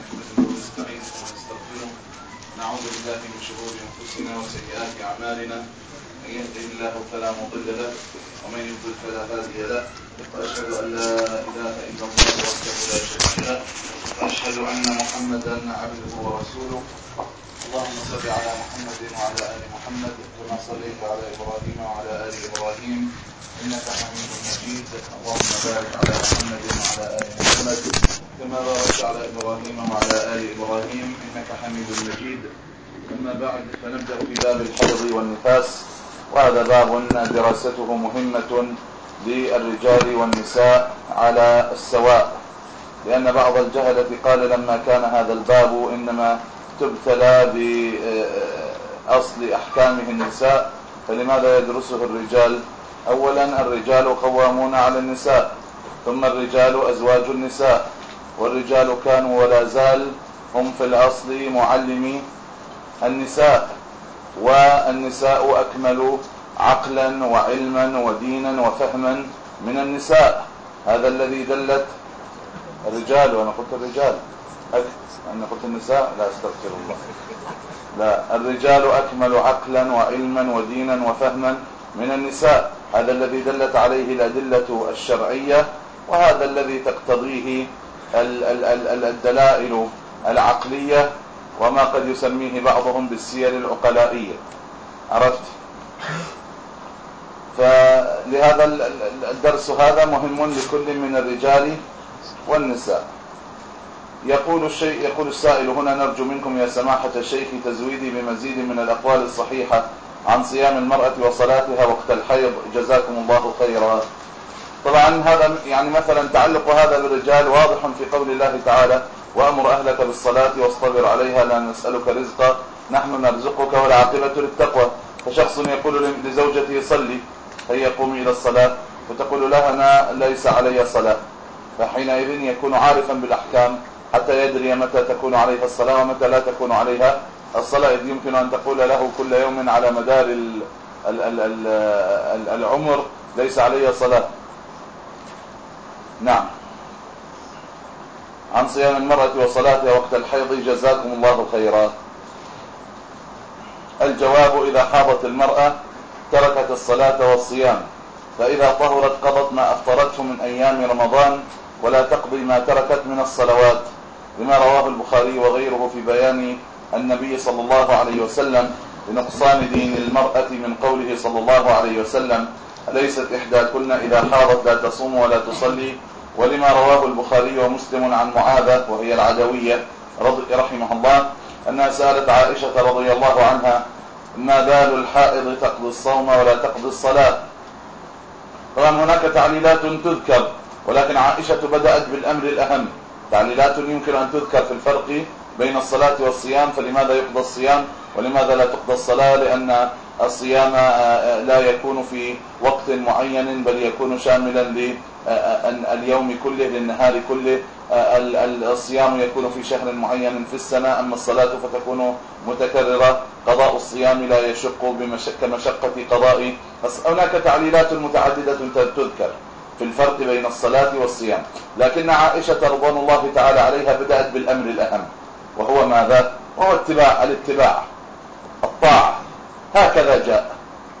نحمده ونستعينه ونستغفره نعوذ بالله من شرور أنفسنا وسيئات أعمالنا. من يهده الله فلا مضل له ومن يضلل فلا هادي له. وأشهد أن لا إله إلا الله وحده لا شريك له. وأشهد أن محمدا عبده ورسوله. اللهم صل على محمد وعلى آل محمد كما صليت على إبراهيم وعلى آل إبراهيم. إنك حميد مجيد. اللهم بارك على محمد وعلى آل محمد. كما باركت على إبراهيم وعلى آل إبراهيم إنك حميد مجيد. أما بعد فنبدأ في باب الحيض والنفاس. وهذا باب دراسته مهمة للرجال والنساء على السواء. لأن بعض الجهلة قال لما كان هذا الباب إنما تبتلى بأصل أحكامه النساء فلماذا يدرسه الرجال؟ اولا الرجال قوامون على النساء ثم الرجال أزواج النساء. والرجال كانوا ولا زال هم في الاصل معلمي النساء والنساء أكمل عقلا وعلما ودينا وفهما من النساء. هذا الذي دلت الرجال وأنا قلت الرجال. أنا قلت النساء؟ لا أستغفر الله. لا الرجال أكمل عقلا وعلما ودينا وفهما من النساء. هذا الذي دلت عليه الأدلة الشرعية وهذا الذي تقتضيه الدلائل العقلية وما قد يسميه بعضهم بالسير العقلائية. عرفت؟ فلهذا الدرس هذا مهم لكل من الرجال والنساء. يقول الشيء يقول السائل هنا نرجو منكم يا سماحة الشيخ تزويدي بمزيد من الأقوال الصحيحة عن صيام المرأة وصلاتها وقت الحيض. جزاكم الله خيرا. طبعا هذا يعني مثلا تعلق هذا بالرجال واضح في قول الله تعالى وأمر أهلك بالصلاة واصطبر عليها لا نسألك رزقا نحن نرزقك والعاقبة للتقوى. فشخص يقول لزوجته صلي. هي قومي إلى الصلاة وتقول لها أنا ليس علي صلاة. فحينئذ يكون عارفا بالأحكام حتى يدري متى تكون عليها الصلاة ومتى لا تكون عليها. الصلاة إذ يمكن أن تقول له كل يوم على مدار ال ال ال ال العمر ليس علي صلاة. نعم. عن صيام المرأة وصلاتها وقت الحيض جزاكم الله خيرا الجواب إذا حاضت المرأة تركت الصلاة والصيام فإذا طهرت قضت ما أفطرته من أيام رمضان ولا تقضي ما تركت من الصلوات لما رواه البخاري وغيره في بيان النبي صلى الله عليه وسلم لنقصان دين المرأة من قوله صلى الله عليه وسلم ليست إحداكن إذا حاضت لا تصوم ولا تصلي ولما رواه البخاري ومسلم عن معاذة وهي العدوية رضي رحمه الله أنها سألت عائشة رضي الله عنها ما بال الحائض تقضي الصوم ولا تقضي الصلاة؟ طبعا هناك تعليلات تذكر ولكن عائشة بدأت بالأمر الأهم. تعليلات يمكن أن تذكر في الفرق بين الصلاة والصيام فلماذا يقضى الصيام ولماذا لا تقضى الصلاة؟ لأن الصيام لا يكون في وقت معين بل يكون شاملا لليوم كله للنهار كله. الصيام يكون في شهر معين في السنة. أما الصلاة فتكون متكررة. قضاء الصيام لا يشق كمشقة قضاء. هناك تعليلات متعددة تذكر في الفرق بين الصلاة والصيام. لكن عائشة رضوان الله تعالى عليها بدأت بالأمر الأهم وهو ماذا؟ وهو اتباع الاتباع الطاعة. هكذا جاء.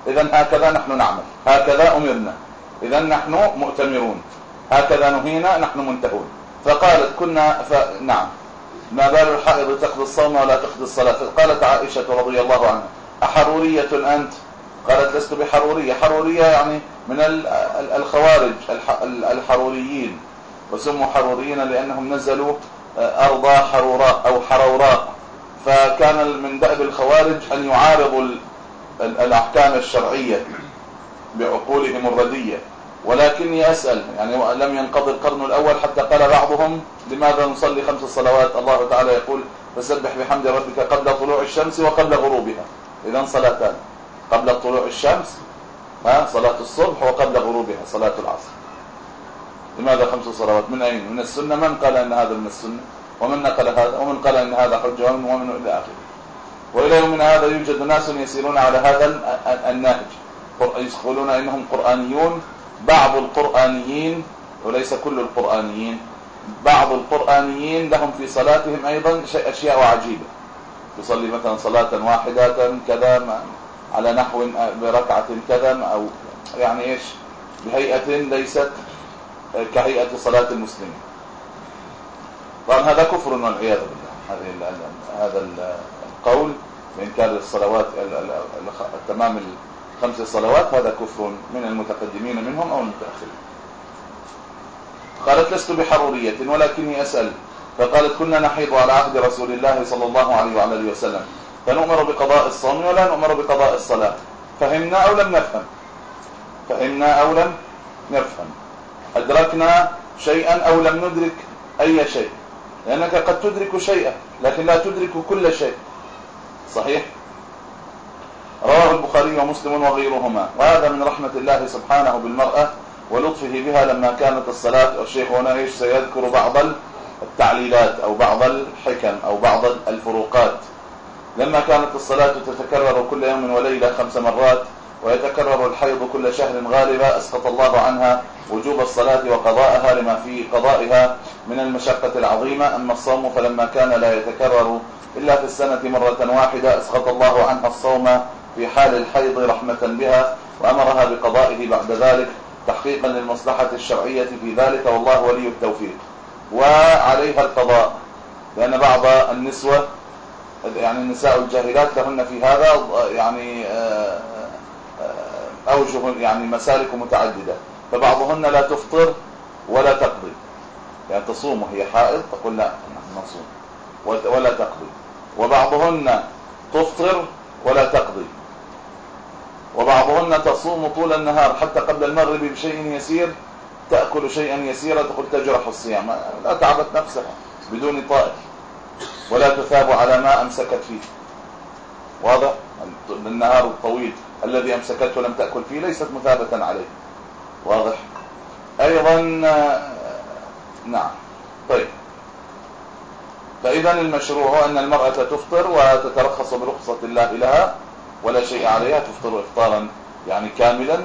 اذا هكذا نحن نعمل. هكذا أمرنا. اذا نحن مؤتمرون. هكذا نهينا نحن منتهون. فقالت كنا ف... نعم. ما بال الحائض تقضي الصوم ولا تقضي الصلاة؟ قالت عائشة رضي الله عنها أحرورية أنت؟ قالت لست بحرورية. حرورية يعني من الخوارج الحروريين. وسموا حروريين لأنهم نزلوا أرض حروراء أو حروراء فكان من دأب الخوارج أن يعارضوا الأحكام الشرعية بعقولهم الردية. ولكني أسأل يعني لم ينقضي القرن الأول حتى قال بعضهم لماذا نصلي خمس صلوات؟ الله تعالى يقول فسبح بحمد ربك قبل طلوع الشمس وقبل غروبها. إذا صلاتان. قبل طلوع الشمس ها صلاة الصبح وقبل غروبها صلاة العصر. لماذا خمس صلوات؟ من أين؟ من السنة؟ من قال أن هذا من السنة؟ ومن نقل هذا؟ ومن قال أن هذا حجة؟ ومن, ومن إلى وإلى يومنا هذا يوجد ناس يسيرون على هذا النهج يقولون إنهم قرآنيون. بعض القرآنيين وليس كل القرآنيين بعض القرآنيين لهم في صلاتهم أيضا أشياء عجيبة. يصلي مثلا صلاة واحدة كذا على نحو بركعة كذا أو يعني إيش؟ بهيئة ليست كهيئة صلاة المسلمين. طبعا هذا كفر والعياذ بالله. هذه هذا القول بإنكار الصلوات تمام الخمس صلوات هذا كفر من المتقدمين منهم أو المتأخرين. قالت لست بحرورية ولكني أسأل. فقالت كنا نحيض على عهد رسول الله صلى الله عليه وعلى آله وسلم فنؤمر بقضاء الصوم ولا نؤمر بقضاء الصلاة. فهمنا أو لم نفهم؟ فهمنا أو لم نفهم. أدركنا شيئا أو لم ندرك أي شيء؟ لأنك قد تدرك شيئا لكن لا تدرك كل شيء. صحيح؟ رواه البخاري ومسلم وغيرهما. وهذا من رحمة الله سبحانه بالمرأة ولطفه بها لما كانت الصلاة. الشيخ هنا إيش؟ سيذكر بعض التعليلات أو بعض الحكم أو بعض الفروقات. لما كانت الصلاة تتكرر كل يوم وليلة خمس مرات ويتكرر الحيض كل شهر غالبا أسقط الله عنها وجوب الصلاة وقضاءها لما في قضائها من المشقة العظيمة. أما الصوم فلما كان لا يتكرر إلا في السنة مرة واحدة أسقط الله عنها الصوم في حال الحيض رحمة بها وأمرها بقضائه بعد ذلك تحقيقا للمصلحة الشرعية في ذلك. والله ولي التوفيق. وعليها القضاء لأن بعض النسوة يعني النساء الجاهلات لهن في هذا يعني آه، أوجه يعني مسالك متعددة. فبعضهن لا تفطر ولا تقضي. يعني تصوم وهي حائض تقول لا نحن نصوم. ولا تقضي. وبعضهن تفطر ولا تقضي. وبعضهن تصوم طول النهار حتى قبل المغرب بشيء يسير تأكل شيئا يسيرا تقول تجرح الصيام. لا تعبت نفسها بدون طائف ولا تثاب على ما أمسكت فيه. واضح؟ النهار الطويل. الذي أمسكته لم تأكل فيه ليست مثابة عليه. واضح؟ أيضا نعم. طيب. فإذا المشروع أن المرأة تفطر وتترخص برخصة الله لها ولا شيء عليها تفطر افطارا يعني كاملا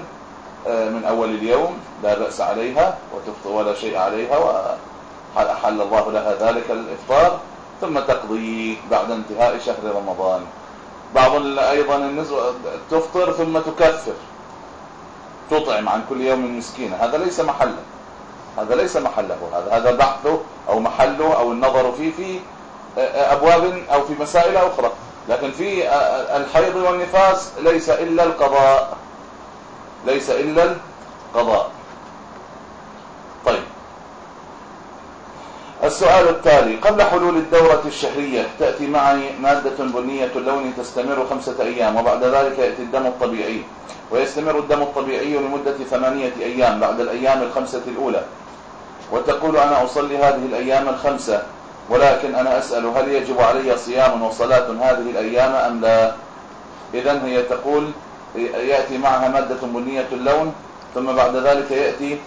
من أول اليوم لا بأس عليها وتفطر ولا شيء عليها وحل الله لها ذلك الإفطار ثم تقضي بعد انتهاء شهر رمضان. بعض أيضا تفطر ثم تكفر. تطعم عن كل يوم مسكينة هذا ليس محله. هذا ليس محله. هذا هذا بحثه أو محله أو النظر فيه في آه، أبواب أو في مسائل أخرى. لكن في الحيض والنفاس ليس إلا القضاء. ليس إلا القضاء. طيب. السؤال التالي قبل حلول الدورة الشهرية تأتي معي مادة بنية اللون تستمر خمسة أيام وبعد ذلك يأتي الدم الطبيعي ويستمر الدم الطبيعي لمدة ثمانية أيام بعد الأيام الخمسة الأولى. وتقول أنا أصلي هذه الأيام الخمسة ولكن أنا أسأل هل يجب علي صيام وصلاة هذه الأيام أم لا؟ إذا هي تقول يأتي معها مادة بنية اللون ثم بعد ذلك يأتي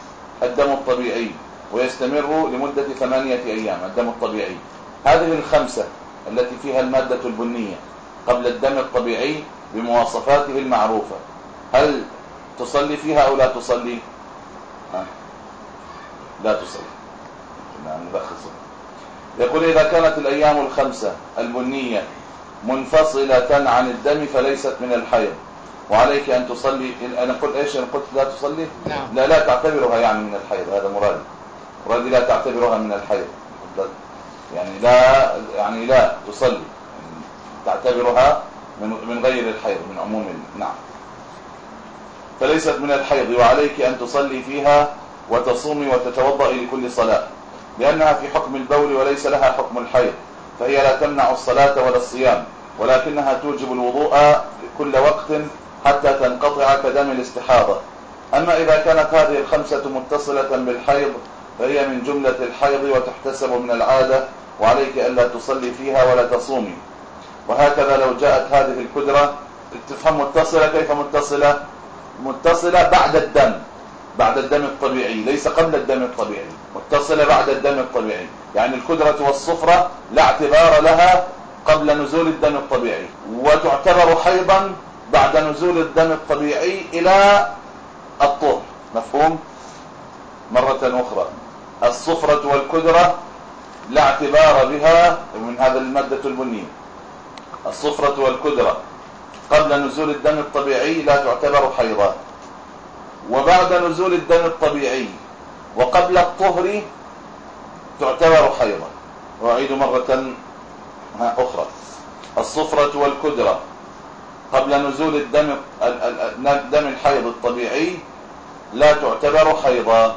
الدم الطبيعي. ويستمر لمدة ثمانية أيام الدم الطبيعي. هذه الخمسة التي فيها المادة البنية قبل الدم الطبيعي بمواصفاته المعروفة. هل تصلي فيها أو لا تصلي؟ لا تصلي. نعم نلخص يقول إذا كانت الأيام الخمسة البنية منفصلة عن الدم فليست من الحيض. وعليك أن تصلي أنا قلت إيش؟ أنا قلت لا تصلي؟ نعم. لا لا تعتبرها يعني من الحيض هذا مرادي مرادي لا تعتبرها من الحيض. يعني لا يعني لا تصلي. تعتبرها من من غير الحيض من عموم نعم. فليست من الحيض وعليك أن تصلي فيها وتصومي وتتوضئي لكل صلاة لأنها في حكم البول وليس لها حكم الحيض فهي لا تمنع الصلاة ولا الصيام ولكنها توجب الوضوء كل وقت حتى تنقطع كدم الاستحاضة. أما إذا كانت هذه الخمسة متصلة بالحيض فهي من جملة الحيض وتحتسب من العادة وعليك ألا تصلي فيها ولا تصومي. وهكذا لو جاءت هذه الكدرة تفهم متصلة كيف متصلة؟ متصلة بعد الدم بعد الدم الطبيعي ليس قبل الدم الطبيعي متصلة بعد الدم الطبيعي. يعني الكدرة والصفرة لا اعتبار لها قبل نزول الدم الطبيعي. وتعتبر حيضا بعد نزول الدم الطبيعي إلى الطهر. مفهوم؟ مرة أخرى. الصفرة والكدرة لا اعتبار بها من هذا المادة البنية الصفرة والكدرة قبل نزول الدم الطبيعي لا تعتبر حيضا. وبعد نزول الدم الطبيعي وقبل الطهر تعتبر حيضا. وأعيد مرة أخرى. الصفرة والكدرة قبل نزول الدم دم الحيض الطبيعي لا تعتبر حيضا.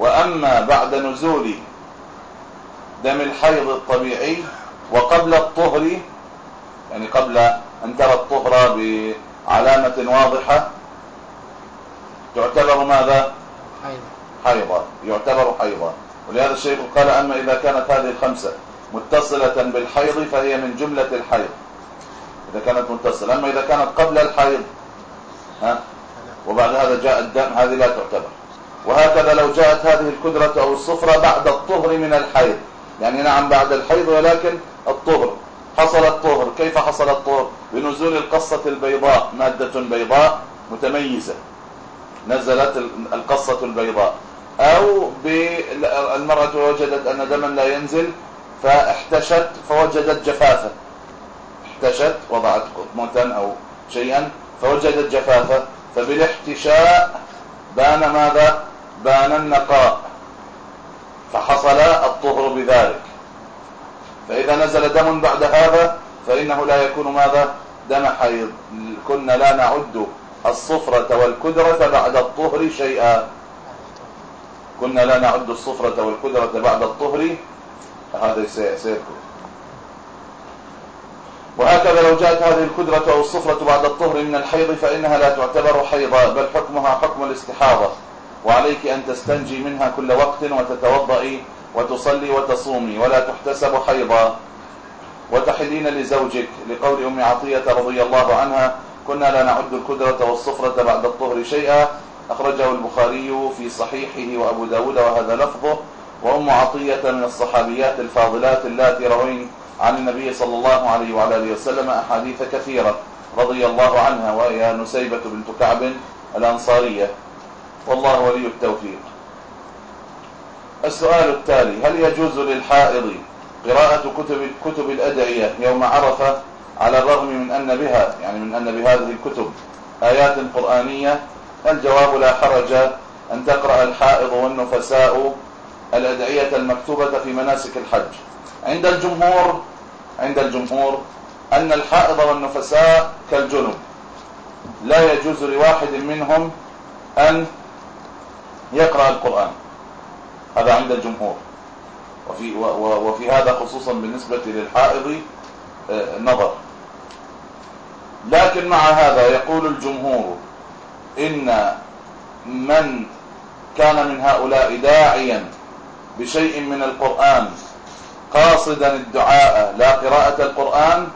وأما بعد نزول دم الحيض الطبيعي وقبل الطهر يعني قبل أن ترى الطهر بعلامة واضحة تعتبر ماذا؟ حيضا يعتبر حيضا. ولهذا الشيخ قال أما إذا كانت هذه الخمسة متصلة بالحيض فهي من جملة الحيض. إذا كانت متصلة أما إذا كانت قبل الحيض ها؟ وبعد هذا جاء الدم هذه لا تعتبر. وهكذا لو جاءت هذه الكدرة أو الصفرة بعد الطهر من الحيض. يعني نعم بعد الحيض ولكن الطهر. حصل الطهر. كيف حصل الطهر؟ بنزول القصة البيضاء. مادة بيضاء متميزة. نزلت القصة البيضاء. أو المرأة وجدت أن دما لا ينزل فاحتشت فوجدت جفافة. احتشت وضعت قطمة أو شيئا فوجدت جفافة. فبالاحتشاء بان ماذا؟ بان النقاء فحصل الطهر بذلك. فإذا نزل دم بعد هذا فإنه لا يكون ماذا؟ دم حيض. كنا لا نعد الصفرة والكدرة بعد الطهر شيئا. كنا لا نعد الصفرة والكدرة بعد الطهر هذا سيكون وهكذا لو جاءت هذه الكدرة أو الصفرة بعد الطهر من الحيض فإنها لا تعتبر حيضا بل حكمها حكم الاستحاضة. وعليك أن تستنجي منها كل وقت وتتوضئي وتصلي وتصومي ولا تحتسب حيضا. وتحلين لزوجك لقول أم عطية رضي الله عنها كنا لا نعد الكدرة والصفرة بعد الطهر شيئا. أخرجه البخاري في صحيحه وأبو داود وهذا لفظه. وأم عطية من الصحابيات الفاضلات اللاتي روين عن النبي صلى الله عليه وعلى آله وسلم أحاديث كثيرة رضي الله عنها وهي نسيبة بنت كعب الأنصارية. والله ولي التوفيق. السؤال التالي هل يجوز للحائض قراءة كتب كتب الأدعية يوم عرفة على الرغم من أن بها يعني من أن بهذه الكتب آيات قرآنية؟ الجواب لا حرج أن تقرأ الحائض والنفساء الأدعية المكتوبة في مناسك الحج. عند الجمهور عند الجمهور أن الحائض والنفساء كالجنب. لا يجوز لواحد منهم أن يقرأ القرآن. هذا عند الجمهور. وفي, وفي هذا خصوصا بالنسبة للحائض آه، نظر. لكن مع هذا يقول الجمهور إن من كان من هؤلاء داعيا بشيء من القرآن قاصدا الدعاء لا قراءة القرآن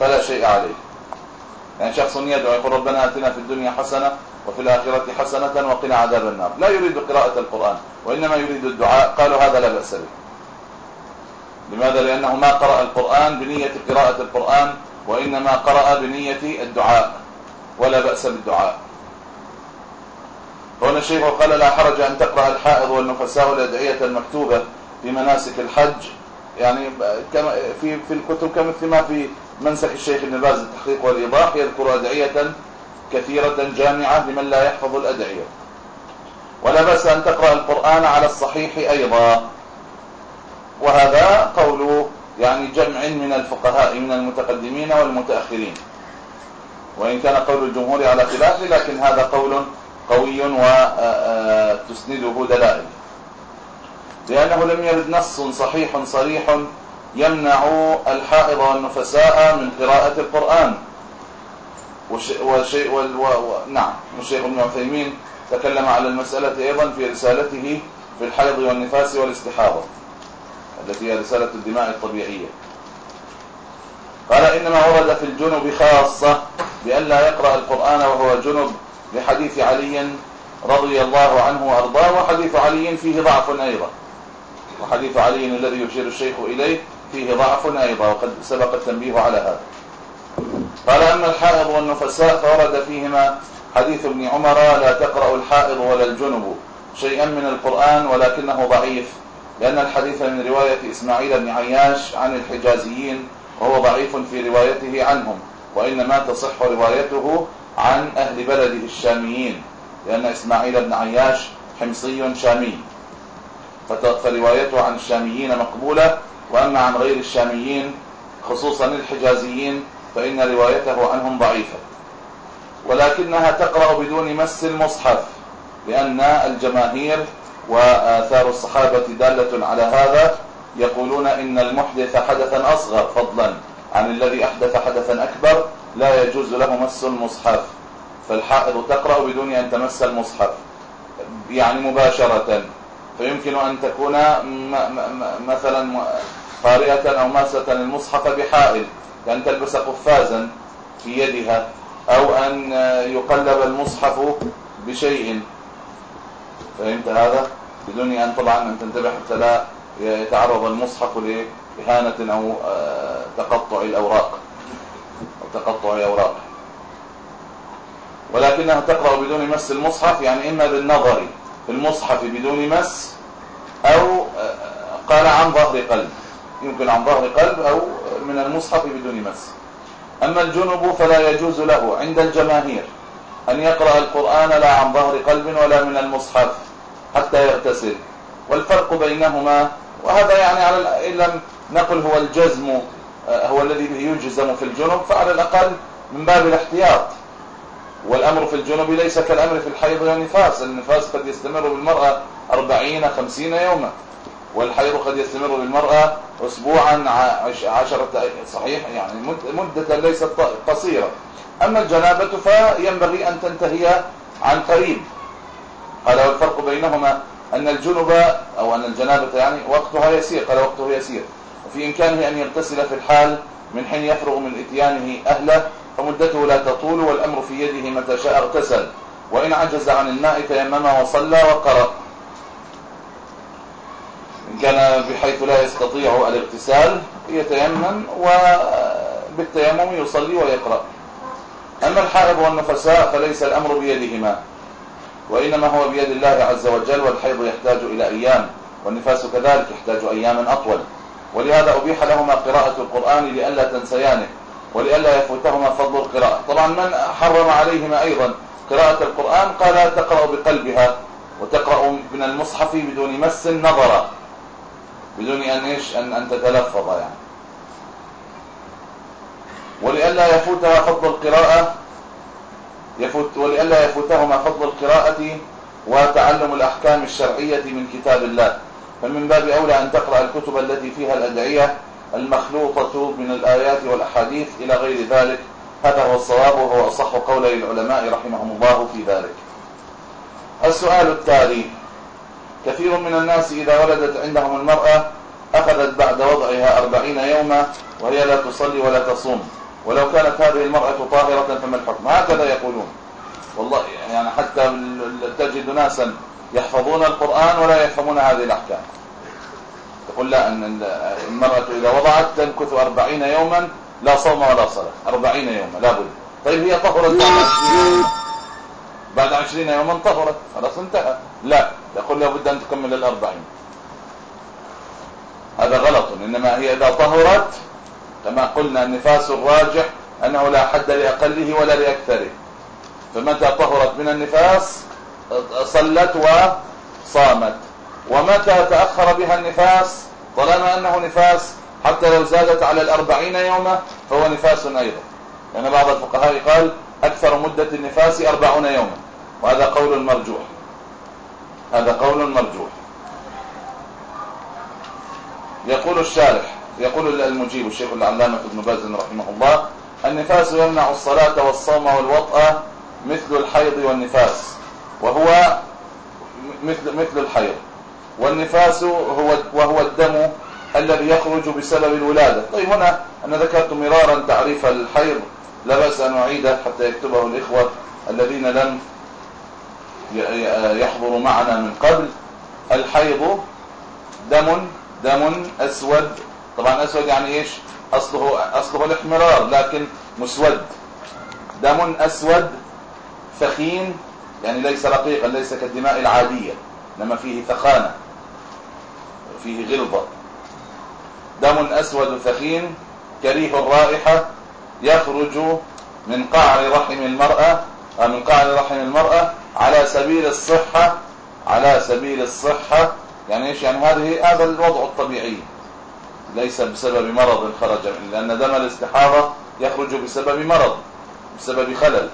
فلا شيء عليه. يعني شخص يدعو يقول ربنا آتنا في الدنيا حسنة وفي الآخرة حسنة وقنا عذاب النار. لا يريد قراءة القرآن وإنما يريد الدعاء. قالوا هذا لا بأس به. لماذا؟ لأنه ما قرأ القرآن بنية قراءة القرآن وإنما قرأ بنية الدعاء. ولا بأس بالدعاء. هنا الشيخ قال لا حرج أن تقرأ الحائض والنفساء الأدعية المكتوبة في مناسك الحج. يعني كما في في الكتب كمثل ما في منسك الشيخ ابن باز التحقيق والإيضاح يذكر أدعية كثيرة جامعة لمن لا يحفظ الأدعية. ولا بأس أن تقرأ القرآن على الصحيح أيضا. وهذا قول يعني جمع من الفقهاء من المتقدمين والمتأخرين. وإن كان قول الجمهور على خلافه لكن هذا قول قوي وتسنده دلائل. لأنه لم يرد نص صحيح صريح يمنع الحائض والنفساء من قراءة القرآن وشيء. نعم والشيخ ابن عثيمين تكلم على المسألة أيضا في رسالته في الحيض والنفاس والاستحاضة التي هي رسالة الدماء الطبيعية قال إنما ورد في الجنب خاصة بأن لا يقرأ القرآن وهو جنب لحديث علي رضي الله عنه وأرضاه وحديث علي فيه ضعف أيضا وحديث علي الذي يشير الشيخ إليه فيه ضعف أيضا وقد سبق التنبيه على هذا. قال أما الحائض والنفساء فورد فيهما حديث ابن عمر لا تقرأ الحائض ولا الجنب شيئا من القرآن ولكنه ضعيف لأن الحديث من رواية إسماعيل بن عياش عن الحجازيين وهو ضعيف في روايته عنهم وإنما تصح روايته عن أهل بلده الشاميين لأن إسماعيل بن عياش حمصي شامي. فروايته عن الشاميين مقبولة وأما عن غير الشاميين خصوصا الحجازيين فإن روايته عنهم ضعيفة. ولكنها تقرأ بدون مس المصحف لأن الجماهير وآثار الصحابة دالة على هذا يقولون إن المحدث حدثا أصغر فضلا عن الذي أحدث حدثا أكبر لا يجوز له مس المصحف. فالحائض تقرأ بدون أن تمس المصحف يعني مباشرة. فيمكن أن تكون مثلا قارئة أو ماسة المصحف بحائل كأن تلبس قفازا في يدها أو أن يقلب المصحف بشيء. فهمت هذا؟ بدون أن طبعا أن تنتبه حتى لا يتعرض المصحف لإهانة أو آه، تقطع الأوراق أو تقطع أوراق ولكنها تقرأ بدون مس المصحف يعني إما بالنظر المصحف بدون مس آه، قال عن ظهر قلب. يمكن عن ظهر قلب أو من المصحف بدون مس. أما الجنب فلا يجوز له عند الجماهير أن يقرأ القرآن لا عن ظهر قلب ولا من المصحف حتى يغتسل. والفرق بينهما وهذا يعني على إن لم نقل هو الجزم آه، هو الذي يجزم في الجنب فعلى الأقل من باب الاحتياط. والأمر في الجنب ليس كالأمر في الحيض والنفاس النفاس قد يستمر بالمرأة أربعين خمسين يوما والحيض قد يستمر بالمرأة أسبوعا عشرة صحيح؟ يعني مدة ليست قصيرة. أما الجنابة فينبغي أن تنتهي عن قريب. قال والفرق بينهما أن الجنب أو أن الجنابة يعني وقتها يسير قال وقته يسير. وفي إمكانه أن يغتسل في الحال من حين يفرغ من إتيانه أهله فمدته لا تطول والأمر في يده متى شاء اغتسل. وإن عجز عن الماء تيمم وصلى وقرأ. إن كان بحيث لا يستطيع الاغتسال يتيمم وبالتيمم يصلي ويقرأ. أما الحائض والنفساء فليس الأمر بيدهما وإنما هو بيد الله عز وجل والحيض يحتاج إلى أيام والنفاس كذلك يحتاج أياما أطول. ولهذا أبيح لهما قراءة القرآن لئلا تنسيانه. ولئلا يفوتهما فضل القراءة. طبعا من حرم عليهما أيضا قراءة القرآن؟ قال تقرأ بقلبها وتقرأ من المصحف بدون مس نظرا بدون أن إيش؟ أن, أن تتلفظ يعني. ولئلا يفوتها فضل القراءة يفوت ولئلا يفوتهما فضل القراءة وتعلم الأحكام الشرعية من كتاب الله. فمن باب أولى أن تقرأ الكتب التي فيها الأدعية المخلوطة من الآيات والأحاديث إلى غير ذلك. هذا هو الصواب وهو أصح قولي العلماء رحمهم الله في ذلك. السؤال التالي كثير من الناس إذا ولدت عندهم المرأة أخذت بعد وضعها أربعين يوما وهي لا تصلي ولا تصوم. ولو كانت هذه المرأة طاهرة فما الحكم؟ هكذا يقولون. والله يعني حتى تجد ناسا يحفظون القرآن ولا يفهمون هذه الأحكام. يقول لا أن المرأة إذا وضعت تمكث أربعين يوما لا صوم ولا صلاة. أربعين يوما لا بد. طيب هي طهرت بعد عشرين يوما. بعد عشرين يوما طهرت خلاص انتهى. لا يقول لابد أن تكمل الأربعين. هذا غلط. إنما هي إذا طهرت كما قلنا النفاس الراجح أنه لا حد لأقله ولا لأكثره. فمتى طهرت من النفاس؟ صلت وصامت. ومتى تأخر بها النفاس؟ طالما أنه نفاس حتى لو زادت على الأربعين يوما فهو نفاس أيضا. لأن يعني بعض الفقهاء قال أكثر مدة النفاس أربعون يوما. وهذا قول مرجوح. هذا قول مرجوح. يقول الشارح يقول المجيب الشيخ العلامة ابن باز رحمه الله النفاس يمنع الصلاة والصوم والوطأة مثل الحيض والنفاس. وهو مثل مثل الحيض. والنفاس هو وهو الدم الذي يخرج بسبب الولادة. طيب هنا أنا ذكرت مرارا تعريف الحيض. لا بأس أن أعيده حتى يكتبه الإخوة الذين لم يحضروا معنا من قبل. الحيض دم دم أسود. طبعا أسود يعني إيش؟ أصله, أصله الاحمرار لكن مسود. دم أسود ثخين يعني ليس رقيقا ليس كالدماء العادية لما فيه ثخانة. فيه غلظة. دم أسود ثخين كريه الرائحة يخرج من قعر رحم المرأة آه، من قعر رحم المرأة على سبيل الصحة على سبيل الصحة. يعني إيش؟ يعني هذه هذا الوضع الطبيعي. ليس بسبب مرض خرج لأن دم الاستحاضة يخرج بسبب مرض بسبب خلل.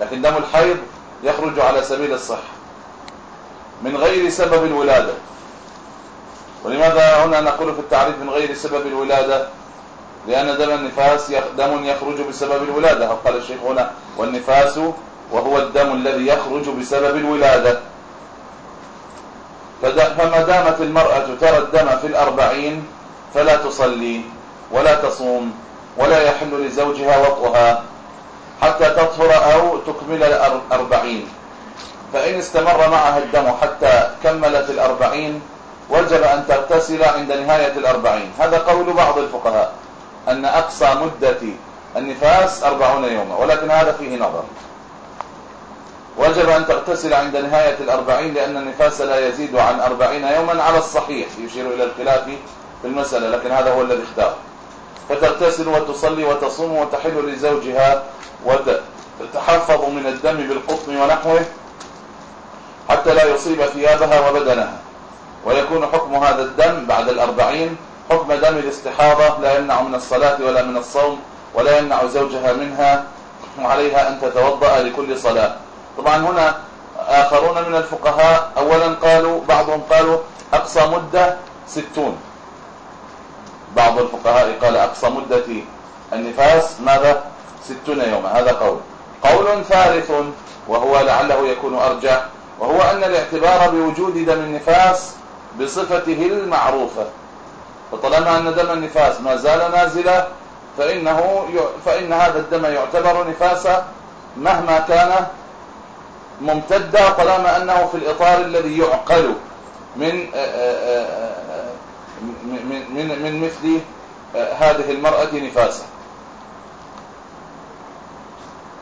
لكن دم الحيض يخرج على سبيل الصحة. من غير سبب الولادة. ولماذا هنا نقول في التعريف من غير سبب الولادة؟ لأن دم النفاس دم يخرج بسبب الولادة. قال الشيخ هنا والنفاس وهو الدم الذي يخرج بسبب الولادة. فما دامت المرأة ترى الدم في الأربعين فلا تصلي ولا تصوم ولا يحل لزوجها وطئها حتى تطهر أو تكمل الأربعين فإن استمر معها الدم حتى كملت الأربعين وجب أن تغتسل عند نهاية الأربعين. هذا قول بعض الفقهاء أن أقصى مدة النفاس أربعون يوما ولكن هذا فيه نظر. وجب أن تغتسل عند نهاية الأربعين لأن النفاس لا يزيد عن أربعين يوما على الصحيح يشير إلى الخلاف في المسألة لكن هذا هو الذي اختار. فتغتسل وتصلي وتصوم وتحل لزوجها وتتحفظ من الدم بالقطن ونحوه حتى لا يصيب ثيابها وبدنها. ويكون حكم هذا الدم بعد الأربعين حكم دم الاستحاضة لا يمنع من الصلاة ولا من الصوم ولا يمنع زوجها منها وعليها أن تتوضأ لكل صلاة. طبعا هنا آخرون من الفقهاء أولا قالوا بعضهم قالوا أقصى مدة ستون. بعض الفقهاء قال أقصى مدة النفاس ماذا؟ ستون يوما. هذا قول. قول ثالث وهو لعله يكون أرجح وهو أن الاعتبار بوجود دم النفاس بصفته المعروفة. فطالما أن دم النفاس ما زال نازلا فإنه فإن هذا الدم يعتبر نفاسا مهما كان ممتدا طالما أنه في الإطار الذي يعقل من من من من مثل هذه المرأة نفاسا.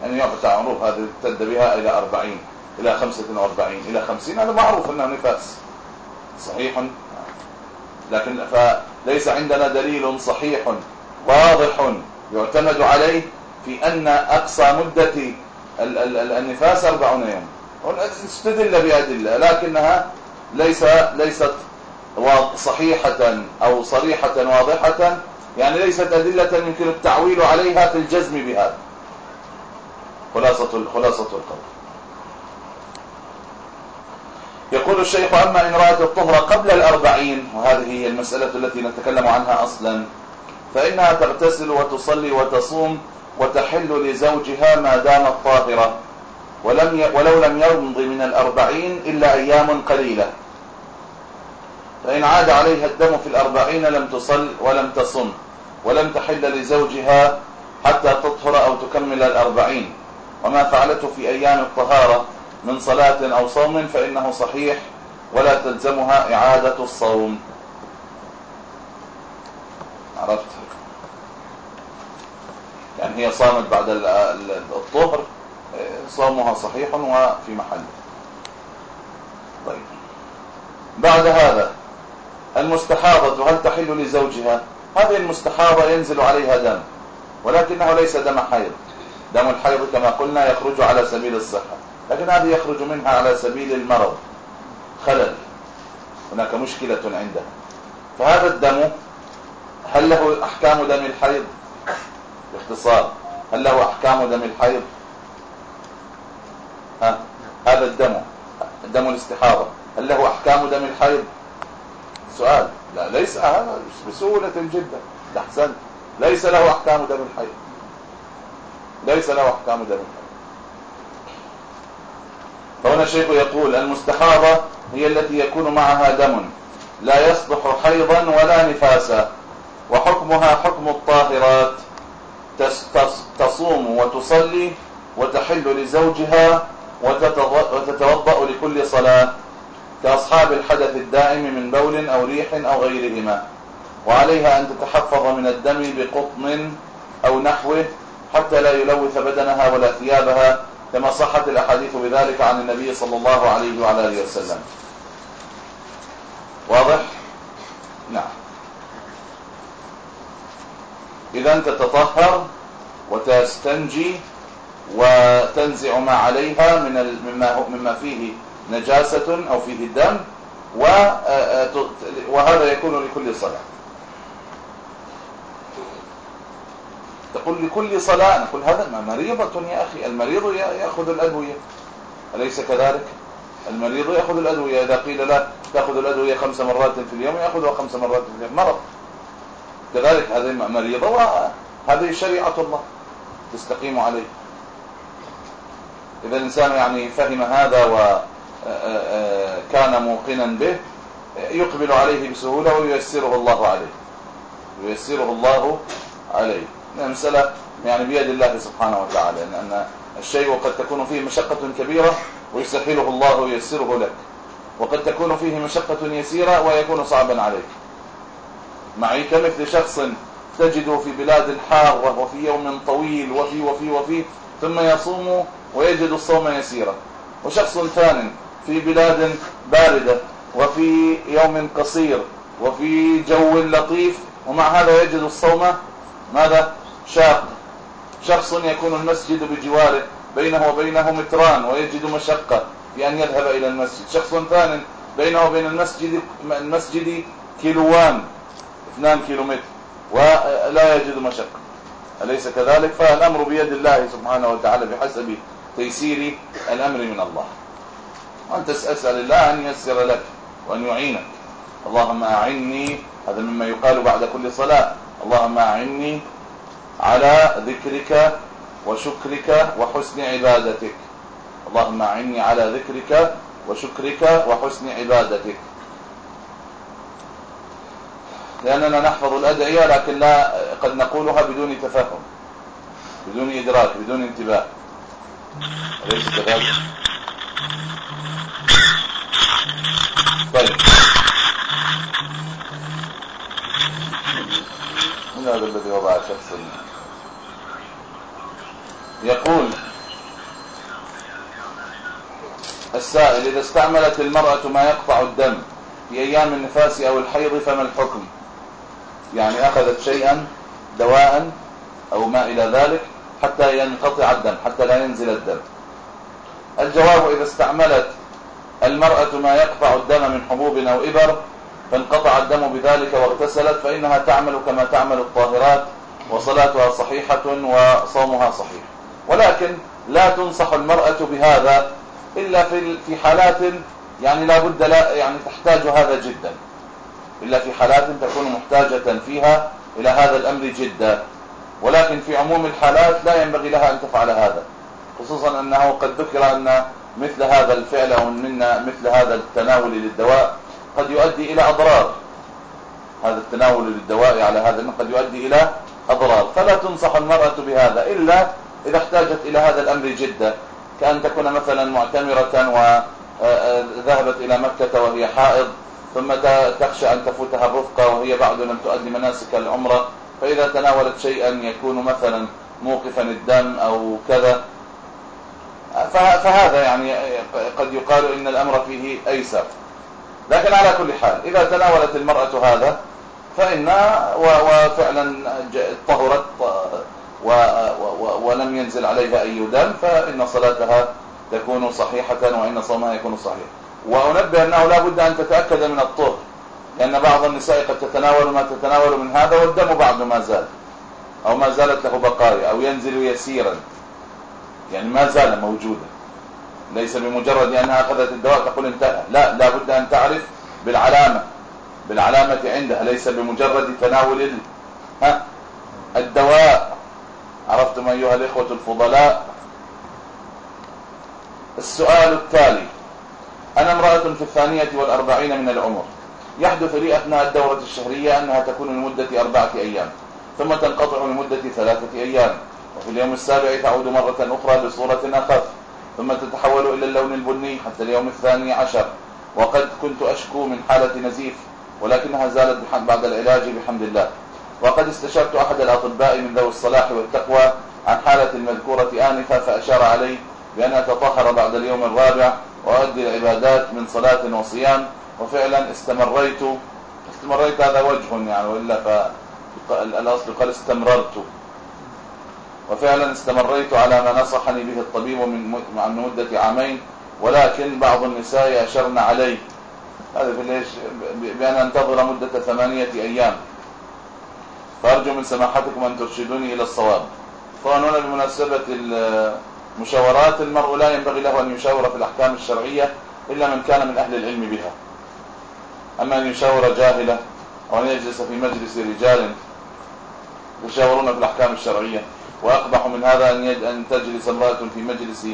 يعني يقطع معروف هذه ابتد بها إلى 40 إلى 45 إلى 50 هذا معروف أنه نفاس. صحيح لكن فليس عندنا دليل صحيح واضح يعتمد عليه في أن أقصى مدة النفاس 40 يوم. استدل بأدلة لكنها ليس ليست صحيحة أو صريحة واضحة. يعني ليست أدلة يمكن التعويل عليها في الجزم بهذا خلاصة خلاصة القول. يقول الشيخ أما إن رأت الطهر قبل الأربعين وهذه هي المسألة التي نتكلم عنها أصلا فإنها تغتسل وتصلي وتصوم وتحل لزوجها ما دامت طاهرة ولم ي... ولو لم يمض من الأربعين إلا أيام قليلة. فإن عاد عليها الدم في الأربعين لم تصل ولم تصم ولم تحل لزوجها حتى تطهر أو تكمل الأربعين. وما فعلته في أيام الطهارة من صلاة أو صوم فإنه صحيح ولا تلزمها إعادة الصوم. عرفت؟ يعني هي صامت بعد الطهر صومها صحيح وفي محله طيب. بعد هذا المستحاضة هل تحل لزوجها؟ هذه المستحاضة ينزل عليها دم ولكنه ليس دم حيض. دم الحيض كما قلنا يخرج على سبيل الصحة. لكن هذه يخرج منها على سبيل المرض خلل. هناك مشكلة عندها. فهذا الدم هل له أحكام دم الحيض؟ باختصار هل له أحكام دم الحيض؟ ها هذا الدم دم الاستحاضة هل له أحكام دم الحيض؟ سؤال. لا ليس هذا بسهولة جدا. احسن ليس له أحكام دم الحيض. ليس له أحكام دم الحيض. فهنا الشيخ يقول المستحاضة هي التي يكون معها دم لا يصبح حيضا ولا نفاسا وحكمها حكم الطاهرات. تصوم وتصلي وتحل لزوجها وتتوضأ لكل صلاة كأصحاب الحدث الدائم من بول أو ريح أو غيرهما. وعليها أن تتحفظ من الدم بقطن أو نحوه حتى لا يلوث بدنها ولا ثيابها كما صحت الأحاديث بذلك عن النبي صلى الله عليه وعلى آله وسلم. واضح؟ نعم. إذا تتطهر وتستنجي وتنزع ما عليها من مما مما فيه نجاسة أو فيه الدم وهذا يكون لكل صلاة. تقول لكل صلاة نقول هذا مريضة يا أخي المريض يأخذ الأدوية. أليس كذلك؟ المريض يأخذ الأدوية إذا قيل له تأخذ الأدوية خمس مرات في اليوم يأخذها خمس مرات في اليوم. مرض. كذلك هذه مريضة وهذه شريعة الله تستقيم عليه. إذا الإنسان يعني فهم هذا وكان موقنا به يقبل عليه بسهولة وييسره الله عليه. ييسره الله عليه. المسألة يعني بيد الله سبحانه وتعالى لأن الشيء قد تكون فيه مشقة كبيرة ويسهله الله وييسره لك وقد تكون فيه مشقة يسيرة ويكون صعبا عليك. معي كمثل شخص تجده في بلاد حارة وفي يوم طويل وفي وفي وفي ثم يصوم ويجد الصوم يسيرا. وشخص ثان في بلاد باردة وفي يوم قصير وفي جو لطيف ومع هذا يجد الصوم ماذا؟ شاق. شخص يكون المسجد بجواره بينه وبينه متران ويجد مشقة في أن يذهب إلى المسجد. شخص ثان بينه وبين المسجد المسجد كيلوان 2 كيلومتر ولا يجد مشقة. أليس كذلك؟ فالأمر بيد الله سبحانه وتعالى بحسب تيسير الأمر من الله. وأنت أسأل الله أن ييسر لك وأن يعينك. اللهم أعني هذا مما يقال بعد كل صلاة. اللهم أعني على ذكرك وشكرك وحسن عبادتك. اللهم أعني على ذكرك وشكرك وحسن عبادتك. لأننا نحفظ الأدعية لكن لا قد نقولها بدون تفهم بدون إدراك بدون انتباه. أليس كذلك؟ طيب. من هذا الذي وضع شخص يقول السائل إذا استعملت المرأة ما يقطع الدم في أيام النفاس أو الحيض فما الحكم؟ يعني أخذت شيئا دواء أو ما إلى ذلك حتى ينقطع الدم حتى لا ينزل الدم. الجواب إذا استعملت المرأة ما يقطع الدم من حبوب أو إبر فانقطع الدم بذلك واغتسلت فإنها تعمل كما تعمل الطاهرات وصلاتها صحيحة وصومها صحيح. ولكن لا تنصح المرأة بهذا إلا في في حالات يعني لا بد لا يعني تحتاج هذا جدا. إلا في حالات تكون محتاجة فيها إلى هذا الأمر جدا. ولكن في عموم الحالات لا ينبغي لها أن تفعل هذا. خصوصا أنه قد ذكر أن مثل هذا الفعل منا مثل هذا التناول للدواء قد يؤدي إلى أضرار. هذا التناول للدواء على هذا قد يؤدي إلى أضرار. فلا تنصح المرأة بهذا إلا إذا احتاجت إلى هذا الأمر جدا. كأن تكون مثلا معتمرة وذهبت إلى مكة وهي حائض ثم تخشى أن تفوتها الرفقة وهي بعد لم تؤدي مناسك العمرة. فإذا تناولت شيئا يكون مثلا موقفا الدم أو كذا. فهذا يعني قد يقال إن الأمر فيه أيسر. لكن على كل حال إذا تناولت المرأة هذا فإن وفعلا طهرت ولم ينزل عليها أي دم فإن صلاتها تكون صحيحة وإن صومها يكون صحيح. وأنبه أنه لا بد أن تتأكد من الطهر لأن بعض النساء قد تتناول ما تتناول من هذا والدم بعد ما زال أو ما زالت له بقايا أو ينزل يسيرا. يعني ما زال موجودا. ليس بمجرد أنها أخذت الدواء تقول انتهى. لا لا بد أن تعرف بالعلامة. بالعلامة عندها ليس بمجرد تناول ها؟ الدواء. عرفتم أيها الإخوة الفضلاء؟ السؤال التالي. أنا امرأة في الثانية والأربعين من العمر. يحدث لي أثناء الدورة الشهرية أنها تكون لمدة أربعة أيام ثم تنقطع لمدة ثلاثة أيام وفي اليوم السابع تعود مرة أخرى بصورة أخف. ثم تتحول إلى اللون البني حتى اليوم الثاني عشر. وقد كنت أشكو من حالة نزيف ولكنها زالت بعد العلاج بحمد الله. وقد استشرت أحد الأطباء من ذوي الصلاح والتقوى عن حالة المذكورة آنفة فأشار علي بأن أتطهر بعد اليوم الرابع وأؤدي العبادات من صلاة وصيام. وفعلا استمريت استمريت هذا وجه يعني وإلا فالأصل قال استمررت وفعلا استمريت على ما نصحني به الطبيب من مدة عامين ولكن بعض النساء أشرن علي. هذا في ليش بأن أنتظر مدة ثمانية أيام. فأرجو من سماحتكم أن ترشدوني إلى الصواب. طبعا هنا بمناسبة المشاورات المرء لا ينبغي له أن يشاور في الأحكام الشرعية إلا من كان من أهل العلم بها. أما أن يشاور جاهلة أو أن يجلس في مجلس رجال يشاورون في الأحكام الشرعية. وأقبح من هذا أن تجلس امرأة في مجلس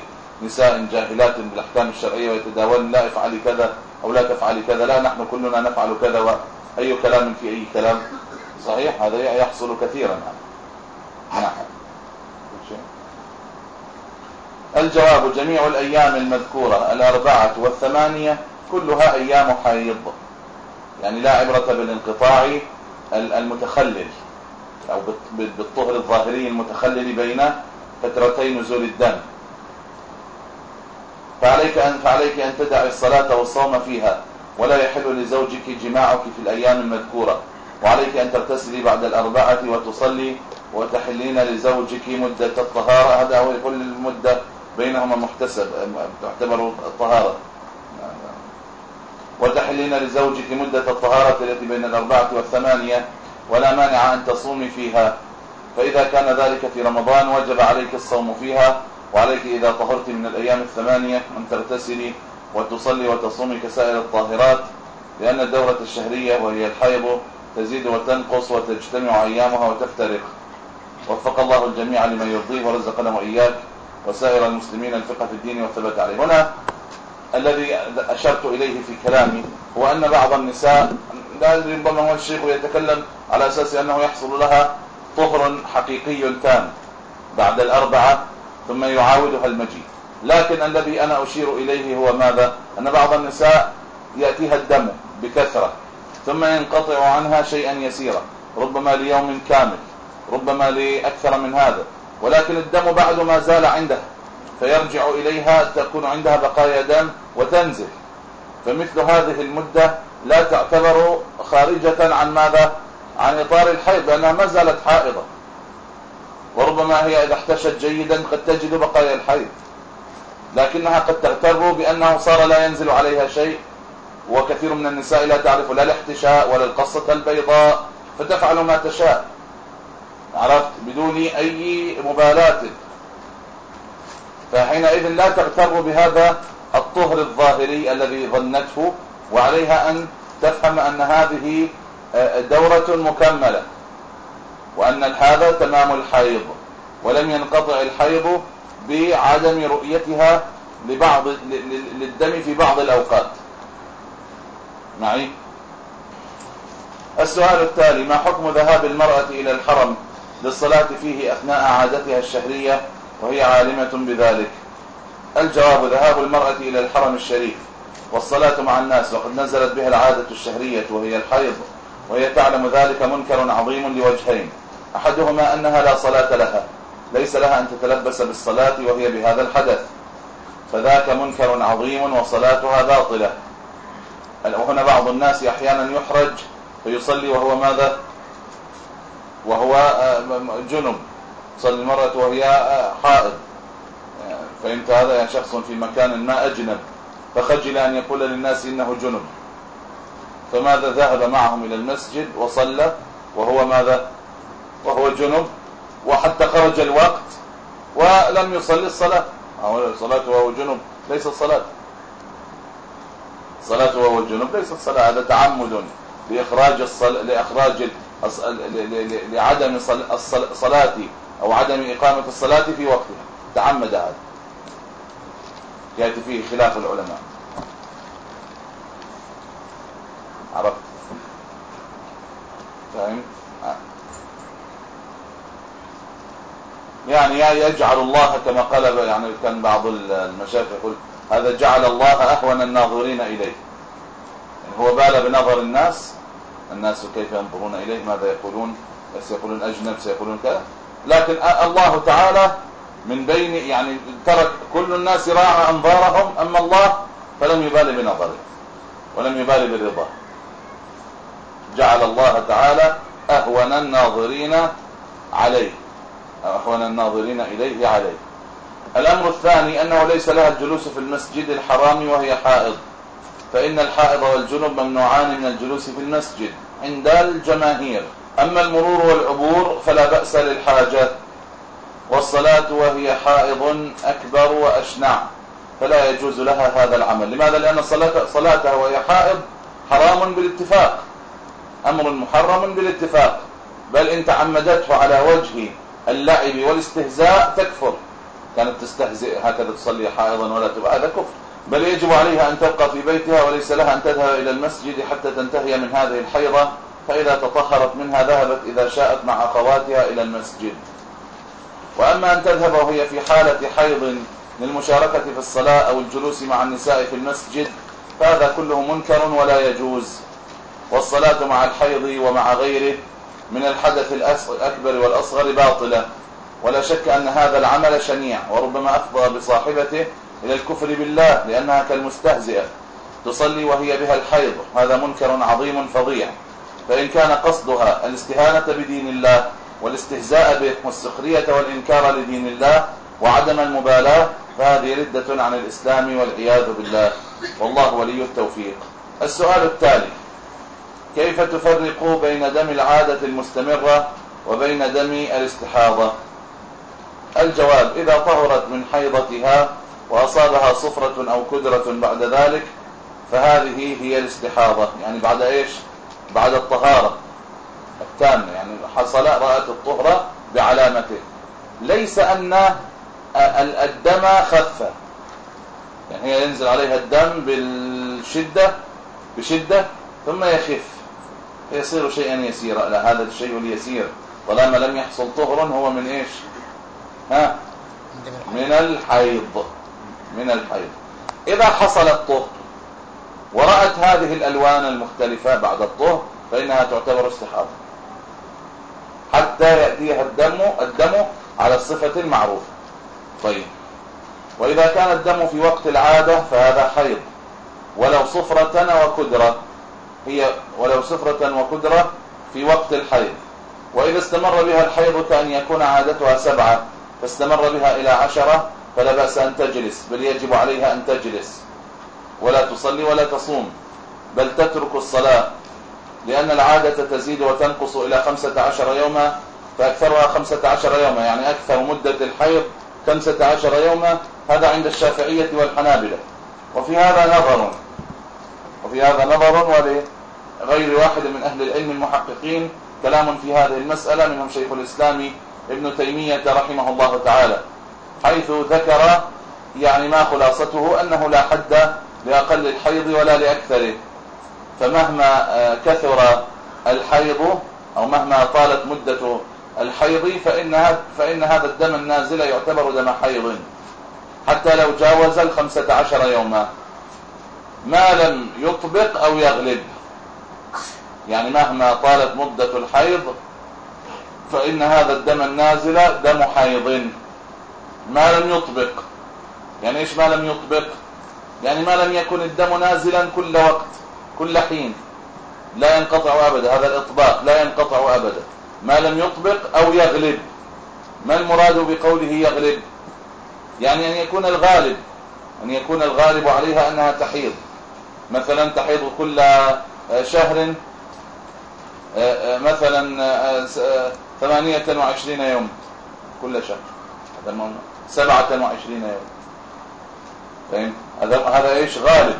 نساء جاهلات بالأحكام الشرعية ويتداولن لا افعلي كذا أو لا تفعلي كذا لا نحن كلنا نفعل كذا وأي كلام في أي كلام. صحيح هذا يحصل كثيرا. نعم الجواب جميع الأيام المذكورة الأربعة والثمانية كلها أيام حيض. يعني لا عبرة بالانقطاع المتخلل. أو بالطهر الظاهري المتخلل بين فترتي نزول الدم. فعليك أن, فعليك أن تدع الصلاة والصوم فيها ولا يحل لزوجك جماعك في الأيام المذكورة. وعليك أن تغتسلي بعد الأربعة وتصلي وتحلين لزوجك مدة الطهارة. هذا هو كل المدة بينهما محتسب تعتبر الطهارة وتحلين لزوجك مدة الطهارة التي بين الأربعة والثمانية ولا مانع أن تصومي فيها. فإذا كان ذلك في رمضان وجب عليك الصوم فيها وعليك إذا طهرت من الأيام الثمانية أن تغتسلي وتصلي وتصومي كسائر الطاهرات لأن الدورة الشهرية وهي الحيض تزيد وتنقص وتجتمع أيامها وتفترق. وفق الله الجميع لما يرضيه ورزقنا وإياك وسائر المسلمين الفقه في الدين والثبات عليه. هنا الذي أشرت إليه في كلامي هو أن بعض النساء أدري ربما هو الشيخ يتكلم على أساس أنه يحصل لها طهر حقيقي تام بعد الأربعة ثم يعاودها المجيء. لكن الذي أنا أشير إليه هو ماذا؟ أن بعض النساء يأتيها الدم بكثرة ثم ينقطع عنها شيئا يسيرا ربما ليوم كامل ربما لأكثر من هذا ولكن الدم بعد ما زال عندها فيرجع إليها تكون عندها بقايا دم وتنزل. فمثل هذه المدة لا تعتبر خارجة عن ماذا؟ عن إطار الحيض لأنها ما زالت حائضة. وربما هي إذا احتشت جيدا قد تجد بقايا الحيض. لكنها قد تغتر بأنه صار لا ينزل عليها شيء وكثير من النساء لا تعرف لا الاحتشاء ولا القصة البيضاء فتفعل ما تشاء. عرفت؟ بدون أي مبالاة. فحينئذ لا تغتر بهذا الطهر الظاهري الذي ظنته وعليها أن تفهم أن هذه آه، دورة مكملة وأن هذا تمام الحيض ولم ينقطع الحيض بعدم رؤيتها لبعض للدم في بعض الأوقات. معي؟ السؤال التالي ما حكم ذهاب المرأة إلى الحرم للصلاة فيه أثناء عادتها الشهرية وهي عالمة بذلك؟ الجواب ذهاب المرأة إلى الحرم الشريف. والصلاة مع الناس وقد نزلت بها العادة الشهرية وهي الحيض وهي تعلم ذلك منكر عظيم لوجهين. أحدهما أنها لا صلاة لها ليس لها أن تتلبس بالصلاة وهي بهذا الحدث. فذاك منكر عظيم وصلاتها باطلة. وهنا بعض الناس أحيانا يحرج فيصلي وهو ماذا؟ وهو آه، جنب. صلي المرأة وهي آه، حائض. فإنت هذا شخص في مكان ما أجنب. فخجل أن يقول للناس إنه جنب. فماذا ذهب معهم إلى المسجد وصلى وهو ماذا؟ وهو جنب. وحتى خرج الوقت ولم يصلي الصلاة. الصلاة وهو جنب ليس الصلاة. الصلاة وهو الجنب ليس الصلاة. هذا تعمد لإخراج الصلاة لإخراج لعدم الصلاة أو عدم إقامة الصلاة في وقتها. تعمد هذا. يأتي فيه خلاف العلماء. عرفت؟ فهمت يعني يجعل الله كما قال يعني كان بعض المشايخ يقول هذا جعل الله أهون الناظرين إليه. يعني هو بال بنظر الناس الناس كيف ينظرون إليه ماذا يقولون؟ سيقولون أجنب سيقولون كذا. لكن الله تعالى من بين يعني ترك كل الناس راعى أنظارهم أما الله فلم يبال بنظره ولم يبال بالرضا جعل الله تعالى أهون الناظرين عليه أهون الناظرين إليه عليه. الأمر الثاني أنه ليس لها الجلوس في المسجد الحرام وهي حائض فإن الحائض والجنب ممنوعان من الجلوس في المسجد عند الجماهير. أما المرور والعبور فلا بأس للحاجة. والصلاة وهي حائض أكبر وأشنع فلا يجوز لها هذا العمل. لماذا؟ لأن صلاتها وهي حائض حرام بالاتفاق أمر محرم بالاتفاق. بل إن تعمدته على وجه اللعب والاستهزاء تكفر. كانت تستهزئ هكذا تصلي حائضا ولا تبقى. هذا كفر. بل يجب عليها أن تبقى في بيتها وليس لها أن تذهب إلى المسجد حتى تنتهي من هذه الحيضة فإذا تطهرت منها ذهبت إذا شاءت مع أخواتها إلى المسجد. وأما أن تذهب وهي في حالة حيض للمشاركة في الصلاة أو الجلوس مع النساء في المسجد فهذا كله منكر ولا يجوز. والصلاة مع الحيض ومع غيره من الحدث الأكبر والأصغر باطلة. ولا شك أن هذا العمل شنيع وربما أفضى بصاحبته إلى الكفر بالله لأنها كالمستهزئة تصلي وهي بها الحيض. هذا منكر عظيم فظيع. فإن كان قصدها الاستهانة بدين الله والاستهزاء به والسخرية والإنكار لدين الله وعدم المبالاة فهذه ردة عن الإسلام والعياذ بالله. والله ولي التوفيق. السؤال التالي. كيف تفرق بين دم العادة المستمرة وبين دم الاستحاضة؟ الجواب إذا طهرت من حيضتها وأصابها صفرة أو كدرة بعد ذلك فهذه هي الاستحاضة. يعني بعد إيش؟ بعد الطهارة التامة. يعني حصل رأت الطهرة بعلامته. ليس أن الدم خف. يعني هي ينزل عليها الدم بالشدة بشدة ثم يخف. فيصير شيئا يسيرا. لا هذا الشيء اليسير. طالما لم يحصل طهر هو من إيش؟ ها؟ من الحيض. من الحيض. إذا حصل الطهر ورأت هذه الألوان المختلفة بعد الطهر فإنها تعتبر استحاضة. حتى يأتيها الدم الدم على الصفة المعروفة. طيب. وإذا كان الدم في وقت العادة فهذا حيض. ولو صفرة وكدرة. هي ولو صفرة وكدرة في وقت الحيض. وإذا استمر بها الحيض كأن يكون عادتها سبعة. فاستمر بها إلى عشرة فلا بأس أن تجلس. بل يجب عليها أن تجلس. ولا تصلي ولا تصوم. بل تترك الصلاة. لأن العادة تزيد وتنقص إلى خمسة عشر يوما فأكثرها خمسة عشر يوما يعني أكثر مدة الحيض خمسة عشر يوما هذا عند الشافعية والحنابلة. وفي هذا نظر وفي هذا نظر ولغير واحد من أهل العلم المحققين كلام في هذه المسألة منهم شيخ الإسلام ابن تيمية رحمه الله تعالى حيث ذكر يعني ما خلاصته أنه لا حد لأقل الحيض ولا لأكثره. فمهما آه، كثر الحيض أو مهما طالت مدة الحيض فإن, فإن هذا الدم النازل يعتبر دم حيض. حتى لو جاوز الخمسة عشر يوما. ما لم يطبق أو يغلب. يعني مهما طالت مدة الحيض فإن هذا الدم النازل دم حيض. ما لم يطبق. يعني إيش ما لم يطبق؟ يعني ما لم يكن الدم نازلا كل وقت. كل حين لا ينقطع أبدا هذا الإطباق لا ينقطع أبدا. ما لم يطبق أو يغلب. ما المراد بقوله يغلب؟ يعني أن يكون الغالب أن يكون الغالب عليها أنها تحيض. مثلا تحيض كل شهر آه، آه، مثلا آه، ثمانية وعشرين يوم. كل شهر. هذا سبعة وعشرين يوم. فهم هذا هذا إيش؟ غالب.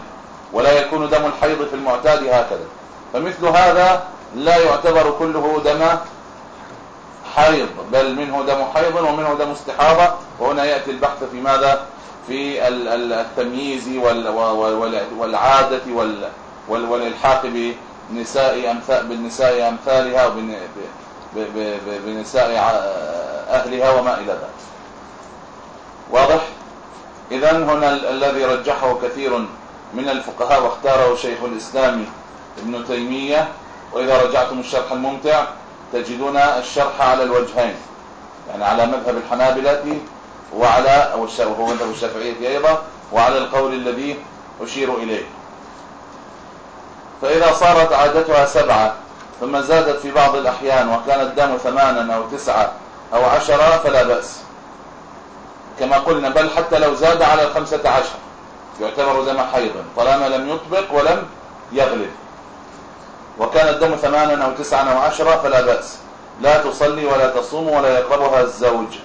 ولا يكون دم الحيض في المعتاد هكذا. فمثل هذا لا يعتبر كله دم حيض بل منه دم حيض ومنه دم استحاضة. وهنا يأتي البحث في ماذا؟ في التمييز والعادة والإلحاق بنساء امثال بالنساء أمثالها بنساء أهلها وما إلى ذلك. واضح؟ اذا هنا الذي رجحه كثير من الفقهاء واختاره شيخ الإسلام ابن تيمية وإذا رجعتم الشرح الممتع تجدون الشرح على الوجهين يعني على مذهب الحنابلة وعلى وهو مذهب الشافعية أيضا وعلى القول الذي أشير إليه. فإذا صارت عادتها سبعة ثم زادت في بعض الأحيان وكان الدم ثمانا أو تسعة أو عشرة فلا بأس. كما قلنا بل حتى لو زاد على الخمسة عشر. يعتبر دم حيض. طالما لم يطبق ولم يغلب. وكان الدم ثمانا أو تسعا أو عشرة فلا بأس. لا تصلي ولا تصوم ولا يقربها الزوج.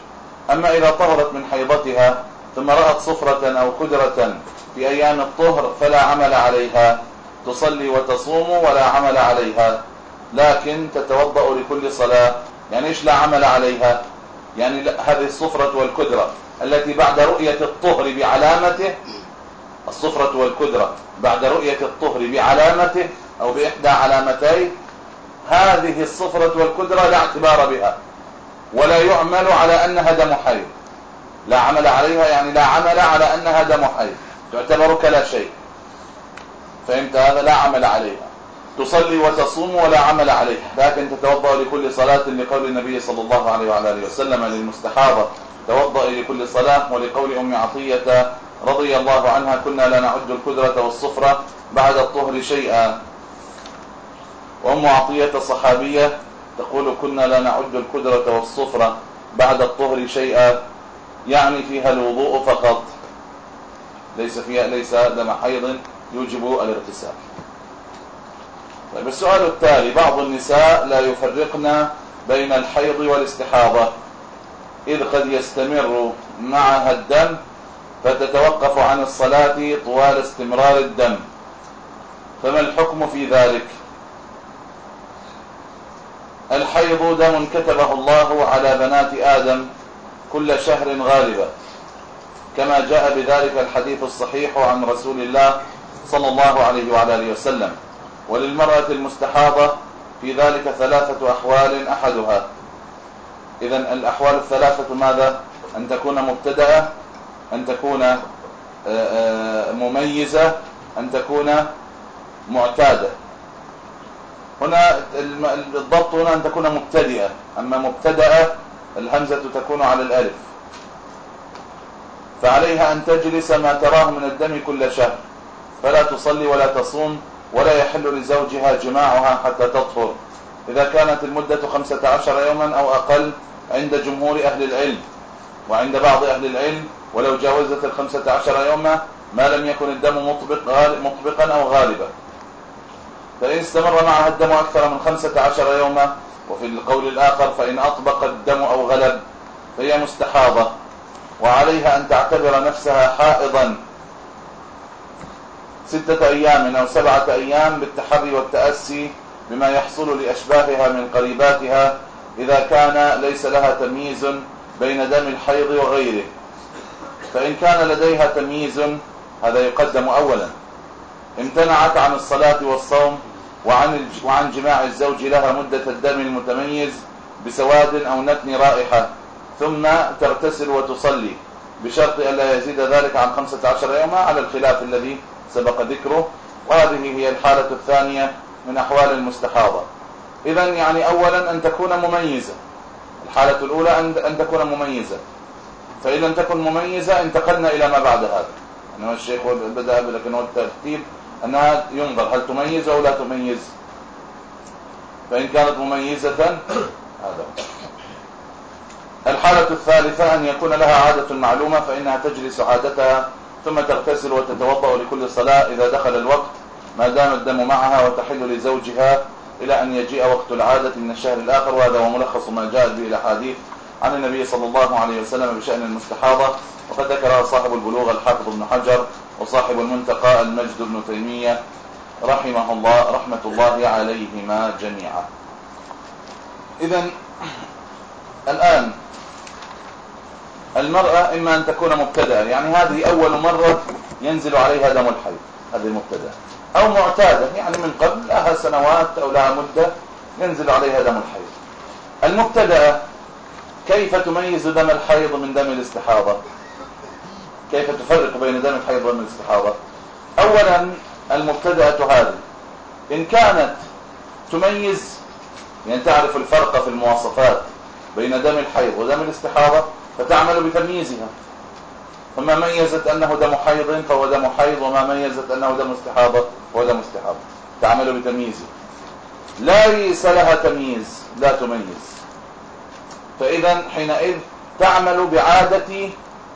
أما إذا طهرت من حيضتها ثم رأت صفرة أو قدرة في أيام الطهر فلا عمل عليها. تصلي وتصوم ولا عمل عليها. لكن تتوضأ لكل صلاة. يعني إيش لا عمل عليها؟ يعني هذه الصفرة والكدرة التي بعد رؤية الطهر بعلامته الصفرة والكدرة بعد رؤية الطهر بعلامته أو بإحدى علامتين هذه الصفرة والكدرة لا اعتبار بها ولا يعمل على أنها دم حيض لا عمل عليها يعني لا عمل على أنها دم حيض تعتبر كلا شيء. فهمت هذا؟ لا عمل عليها. تصلي وتصوم ولا عمل عليها. لكن تتوضأ لكل صلاة لقول النبي صلى الله عليه وعلى آله وسلم للمستحاضة. توضأ لكل صلاة ولقول أم عطية رضي الله عنها كنا لا نعد الكدرة والصفرة بعد الطهر شيئا. وأم عطية صحابية تقول كنا لا نعد الكدرة والصفرة بعد الطهر شيئا. يعني فيها الوضوء فقط. ليس فيها ليس دم حيض يوجب الاغتسال. طيب السؤال التالي بعض النساء لا يفرقن بين الحيض والاستحاضة. إذ قد يستمر معها الدم فتتوقف عن الصلاة طوال استمرار الدم. فما الحكم في ذلك؟ الحيض دم كتبه الله على بنات آدم كل شهر غالبا. كما جاء بذلك الحديث الصحيح عن رسول الله صلى الله عليه وعلى آله وسلم. وللمرأة المستحاضة في ذلك ثلاثة أحوال أحدها. إذا الأحوال الثلاثة ماذا؟ أن تكون مبتدأة أن تكون آه، آه، مميزة أن تكون معتادة. هنا الضبط هنا أن تكون مبتدئة. أما مبتدأة الهمزة تكون على الألف. فعليها أن تجلس ما تراه من الدم كل شهر. فلا تصلي ولا تصوم ولا يحل لزوجها جماعها حتى تطهر. إذا كانت المدة خمسة عشر يوما أو أقل عند جمهور أهل العلم. وعند بعض أهل العلم ولو جاوزت الخمسة عشر يوما ما لم يكن الدم مطبق مطبقا أو غالبا. فإن استمر معها الدم أكثر من خمسة عشر يوما وفي القول الآخر فإن أطبق الدم أو غلب فهي مستحاضة وعليها أن تعتبر نفسها حائضا ستة أيام أو سبعة أيام بالتحري والتأسي بما يحصل لأشباهها من قريباتها إذا كان ليس لها تمييز بين دم الحيض وغيره. فإن كان لديها تمييز هذا يقدم أولا. امتنعت عن الصلاة والصوم وعن وعن جماع الزوج لها مدة الدم المتميز بسواد أو نتن رائحة ثم تغتسل وتصلي بشرط ألا يزيد ذلك عن 15 يوما على الخلاف الذي سبق ذكره. وهذه هي الحالة الثانية من أحوال المستحاضة إذا يعني أولا أن تكون مميزة. الحالة الأولى أن تكون مميزة. فإن لم تكن مميزة انتقلنا إلى ما بعد هذا. أنه الشيخ بدأ لكن الترتيب أنها ينظر هل تميز أو لا تميز. فإن كانت مميزة هذا. الحالة الثالثة أن يكون لها عادة معلومة فإنها تجلس عادتها ثم تغتسل وتتوضأ لكل صلاة إذا دخل الوقت ما دام الدم معها وتحل لزوجها. إلى أن يجيء وقت العادة من الشهر الآخر وهذا هو ملخص ما جاءت به الأحاديث عن النبي صلى الله عليه وسلم بشأن المستحاضة. وقد ذكرها صاحب البلوغ الحافظ ابن حجر وصاحب المنتقى المجد بن تيمية رحمه الله رحمة الله عليهما جميعا. إذا الآن المرأة إما أن تكون مبتدأة يعني هذه أول مرة ينزل عليها دم الحيض هذه المبتدأة. أو معتادة يعني من قبل لها سنوات أو لها مدة ينزل عليها دم الحيض. المبتدأة كيف تميز دم الحيض من دم الاستحاضة؟ كيف تفرق بين دم الحيض ودم الاستحاضة؟ اولا المبتدأة هذه إن كانت تميز يعني تعرف الفرق في المواصفات بين دم الحيض ودم الاستحاضة فتعمل بتمييزها. فما ميزت أنه دم حيض فهو دم حيض وما ميزت أنه دم استحاضة فهو دم استحاضة. تعمل بتمييزه ليس لها تمييز لا تميز. فإذا حينئذ تعمل بعادة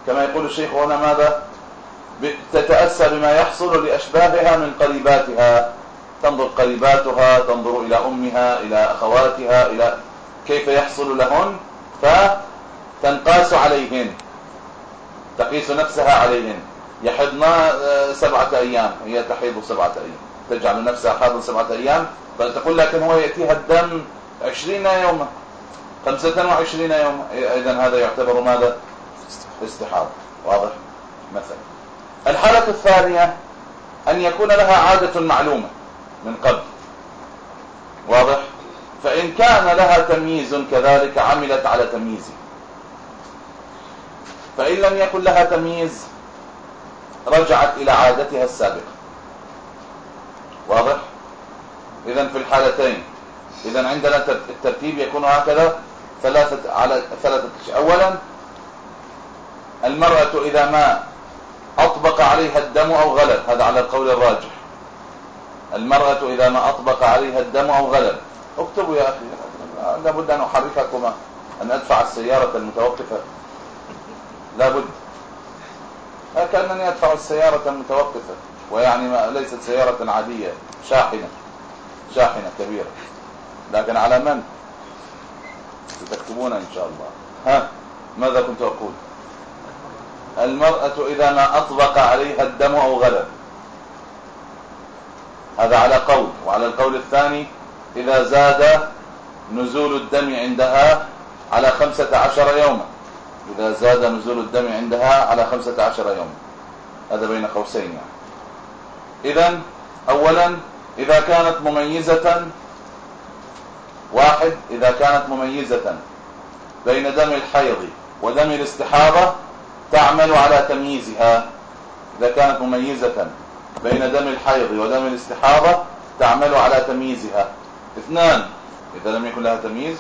كما يقول الشيخ هنا ماذا؟ تتأسى بما يحصل لأشباهها من قريباتها. تنظر قريباتها تنظر إلى أمها إلى أخواتها إلى كيف يحصل لهن فتنقاس عليهن. تقيس نفسها عليهن. يحضن آه، سبعة أيام. هي تحيض سبعة أيام. تجعل نفسها حاضر سبعة أيام. بل تقول لكن هو يأتيها الدم عشرين يوما خمسة وعشرين يوما إذا هذا يعتبر ماذا؟ استحاضة واضح؟ مثلا. الحالة الثانية أن يكون لها عادة معلومة من قبل. واضح؟ فإن كان لها تمييز كذلك عملت على تمييزه فإن لم يكن لها تمييز رجعت إلى عادتها السابقة. واضح؟ إذا في الحالتين. إذا عندنا الترتيب يكون هكذا. ثلاثة على ثلاثة أولا المرأة إذا ما أطبق عليها الدم أو غلب هذا على القول الراجح. المرأة إذا ما أطبق عليها الدم أو غلب. اكتبوا يا أخي لابد أن أحرككما أن أدفع السيارة المتوقفة. لابد كأنني أدفع السيارة المتوقفة؟ ويعني ما ليست سيارة عادية شاحنة. شاحنة كبيرة. لكن على من؟ ستكتبون إن شاء الله. ها؟ ماذا كنت أقول؟ المرأة إذا ما أطبق عليها الدم أو غلب هذا على قول. وعلى القول الثاني إذا زاد نزول الدم عندها على خمسة عشر يوما. إذا زاد نزول الدم عندها على خمسة عشر يوما هذا بين قوسين يعني. إذا أولا إذا كانت مميزة واحد إذا كانت مميزة بين دم الحيض ودم الاستحاضة تعمل على تمييزها. إذا كانت مميزة بين دم الحيض ودم الاستحاضة تعمل على تمييزها. اثنان إذا لم يكن لها تمييز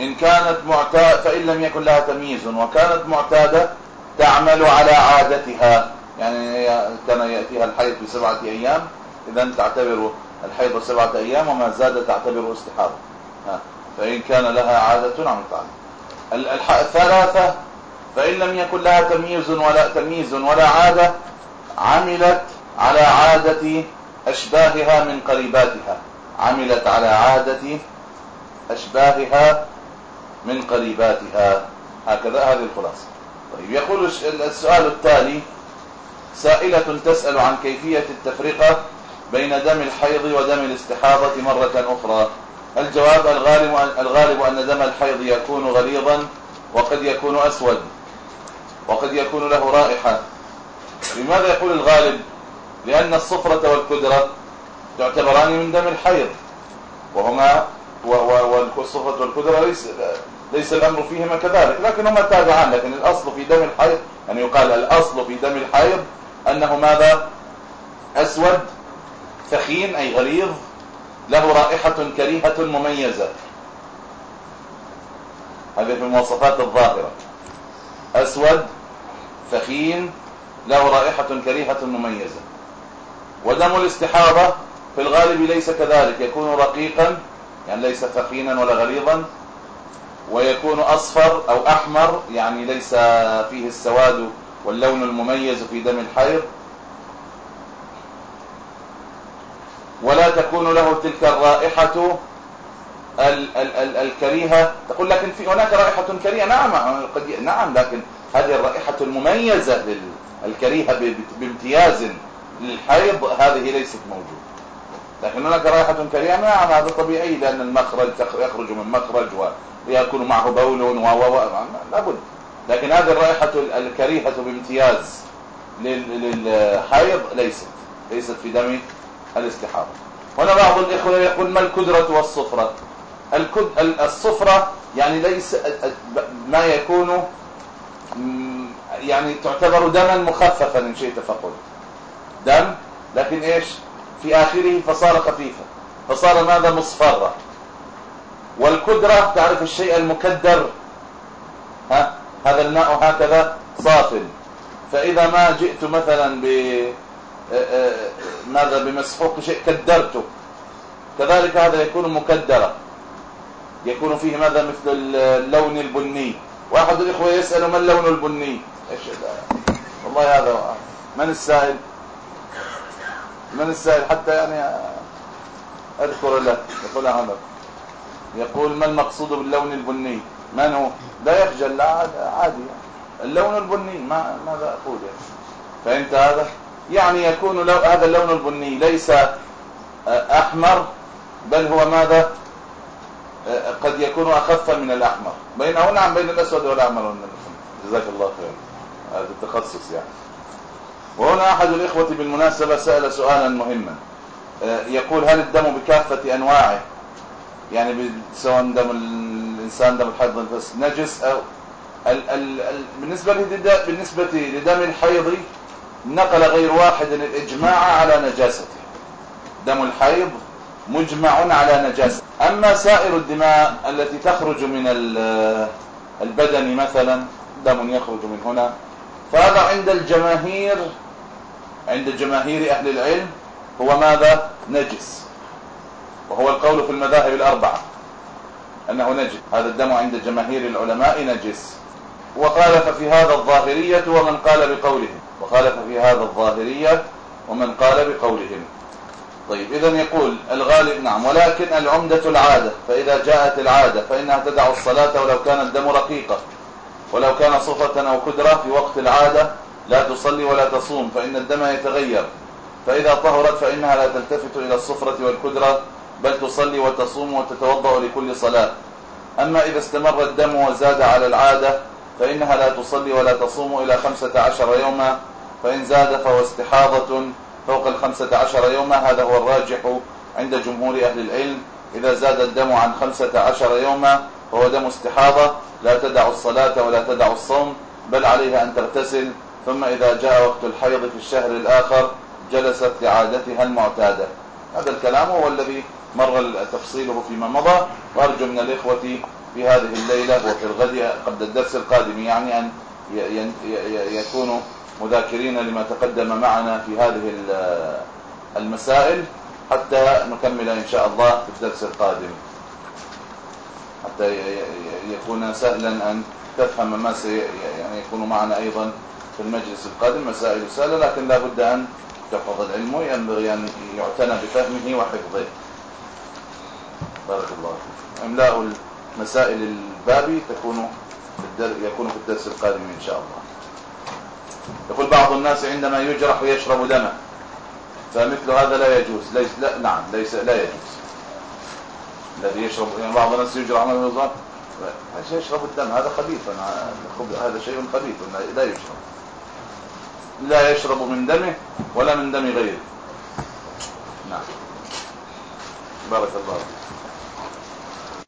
إن كانت معتادة فإن لم يكن لها تمييز وكانت معتادة تعمل على عادتها. يعني كان يأتيها الحيض بسبعة أيام إذا تعتبر الحيض سبعة أيام وما زاد تعتبر استحاضة. فإن كان لها عادة عملت عليها الثلاثة فإن لم يكن لها تمييز ولا تمييز ولا عادة عملت على عادة أشباهها من قريباتها. عملت على عادة أشباهها من قريباتها. هكذا هذه الخلاصة. طيب يقول السؤال التالي سائلة تسأل عن كيفية التفرقة بين دم الحيض ودم الاستحاضة مرة أخرى. الجواب الغالب, الغالب أن دم الحيض يكون غليظا وقد يكون أسود وقد يكون له رائحة. لماذا يقول الغالب؟ لأن الصفرة والكدرة تعتبران من دم الحيض وهما والصفرة والكدرة ليس, ليس الأمر فيهما كذلك. لكنهما تابعان. لكن الأصل في دم الحيض يعني يقال الأصل في دم الحيض أنه ماذا؟ أسود ثخين أي غليظ له رائحة كريهة مميزة. هذه في المواصفات الظاهرة. أسود ثخين له رائحة كريهة مميزة. ودم الاستحاضة في الغالب ليس كذلك. يكون رقيقا يعني ليس ثخينا ولا غليظا ويكون أصفر أو أحمر يعني ليس فيه السواد واللون المميز في دم الحيض. ولا تكون له تلك الرائحة ال ال ال الكريهة. تقول لكن في هناك رائحة كريهة. نعم قد نعم لكن هذه الرائحة المميزة الكريهة بامتياز للحيض هذه ليست موجودة. لكن هناك رائحة كريهة نعم هذا طبيعي لأن المخرج يخرج من مخرج ويكون معه بول و لابد. لكن هذه الرائحة الكريهة بامتياز للحيض ليست ليست في دم الاستحاضة. هنا بعض الإخوة يقول ما الكدرة والصفرة؟ الصفرة يعني ليس ما يكون يعني تعتبر دما مخففا إن شئت فقل. دم؟ لكن إيش؟ في آخره فصار خفيفا. فصار ماذا؟ مصفرة. والكدرة تعرف الشيء المكدر؟ ها؟ هذا الماء هكذا صاف فإذا ما جئت مثلا ب ماذا؟ بمسحوق شيء كدرته. كذلك هذا يكون مكدرا. يكون فيه ماذا؟ مثل اللون البني. واحد الإخوة يسأل ما اللون البني؟ إيش والله هذا من السائل؟ من السائل؟ حتى يعني أذكر له يقول هذا يقول ما المقصود باللون البني؟ من هو؟ لا يخجل لا عادي اللون البني ما ماذا أقول يعني؟ فهمت هذا؟ يعني يكون لو هذا اللون البني ليس آه، أحمر بل هو ماذا؟ آه، قد يكون أخف من الأحمر. بينه نعم بين الأسود والأحمر جزاك الله خير هذا التخصص يعني. وهنا أحد الإخوة بالمناسبة سأل سؤالا مهما. آه، يقول هل الدم بكافة أنواعه؟ يعني سواء دم الإنسان دم الحيض بس نجس أو ال ال ال بالنسبة بالنسبة لدم الحيض نقل غير واحد الإجماع على نجاسته. دم الحيض مجمع على نجاسه أما سائر الدماء التي تخرج من البدن مثلا دم يخرج من هنا فهذا عند الجماهير عند جماهير أهل العلم هو ماذا؟ نجس. وهو القول في المذاهب الأربعة. أنه نجس. هذا الدم عند جماهير العلماء نجس. وخالف في هذا الظاهرية ومن قال بقولهم. وخالف في هذا الظاهرية ومن قال بقولهم. طيب اذا يقول الغالب نعم ولكن العمدة العادة. فإذا جاءت العادة فإنها تدع الصلاة ولو كان الدم رقيقة ولو كان صفة أو كدرة في وقت العادة لا تصلي ولا تصوم فإن الدم يتغير. فإذا طهرت فإنها لا تلتفت إلى الصفرة والكدرة بل تصلي وتصوم وتتوضأ لكل صلاة. أما إذا استمر الدم وزاد على العادة فإنها لا تصلي ولا تصوم إلى خمسة عشر يوما. فإن زاد فهو استحاضة فوق الخمسة عشر يوما. هذا هو الراجح عند جمهور أهل العلم. إذا زاد الدم عن خمسة عشر يوما فهو دم استحاضة. لا تدع الصلاة ولا تدع الصوم بل عليها أن تغتسل. ثم إذا جاء وقت الحيض في الشهر الآخر جلست لعادتها المعتادة. هذا الكلام هو الذي مر تفصيله فيما مضى وأرجو من الإخوة في هذه الليلة وفي الغد قبل الدرس القادم يعني أن يكونوا مذاكرين لما تقدم معنا في هذه المسائل حتى نكمل إن شاء الله في الدرس القادم. حتى يكون سهلا أن تفهم ما سي يعني معنا أيضا في المجلس القادم مسائل سهلة لكن لا بد أن تحفظ العلم ينبغي أن يعتنى بفهمه وحفظه. بارك الله فيك. إملاء مسائل الباب تكون في يكون في الدرس القادم إن شاء الله. يقول بعض الناس عندما يجرح ويشرب دمه فمثل هذا لا يجوز. ليس لا نعم ليس لا يجوز. الذي يشرب يعني بعض الناس يجرح يوضع يشرب الدم هذا خبيث هذا شيء خبيث لا يشرب. لا يشرب من دمه ولا من دم غيره. نعم. بارك الله فيك.